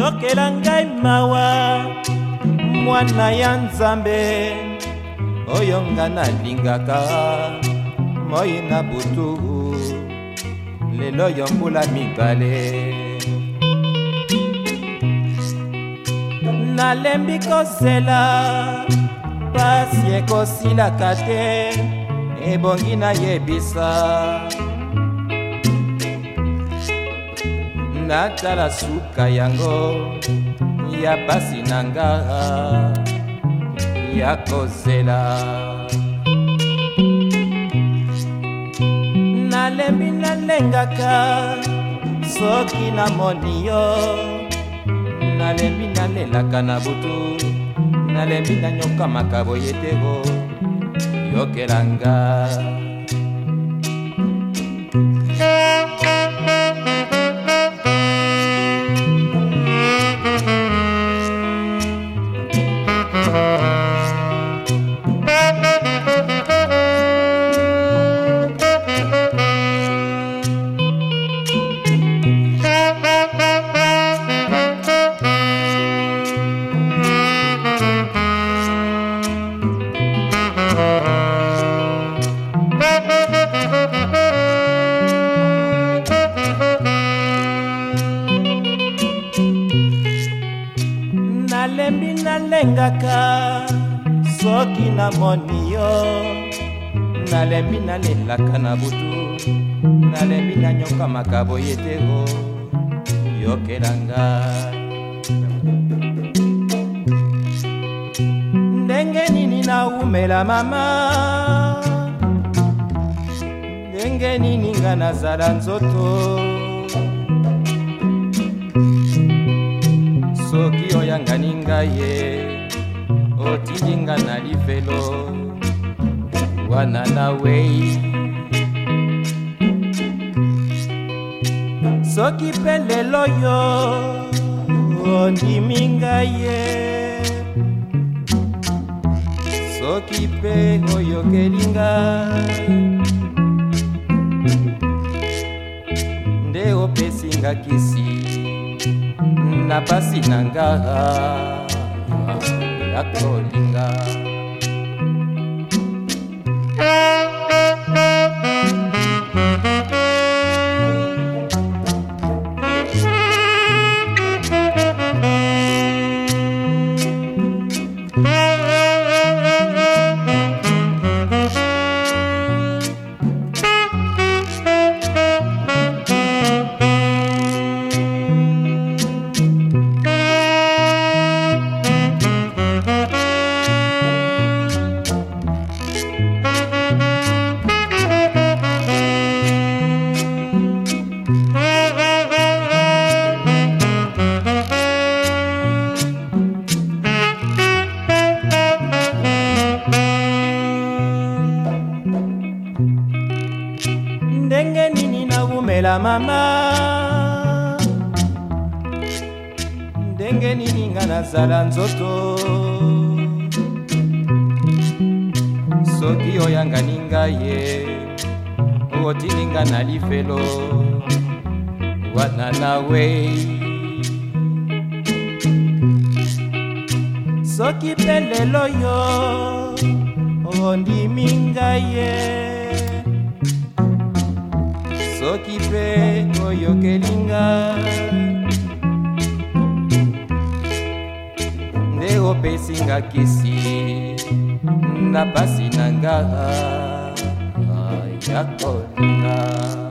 yokela ngai mawa mwana ya nzambe oyo nga nalingaka moi na butu lelo yo mbula mibale nalembi kozela pasi ekosilaka te ebongi nayebisa nga tala suka yango ya pasi na nga ya kozela nalembi nalengaka soki namoni yo nalembi nalelaka na butu nalembi nanyokamaka boye te o yokelanga nalengaka soki namoni yo nalembi nalelaka na butu nalembi nanyokamaka boye te o yokela ngai ndenge nini naumela mama ndenge nini nga nazala nzoto soki oyangani ngai ye otilinga na livelo wana na wei soki mpe lelo yo ondimi ngai ye soki mpe oyokeli ngai nde opesingakisi na pasi na ngaa Católica. komela mama ndenge nini nga nazala nzoto soki oyangani ngai ye otindi nga na lifelo wana na wei soki mpe lelo yo ondimi ngai ye Yo kipeko yo nde opesi nga kisi na pasi na nga ya kolinga